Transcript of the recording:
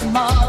Tomorrow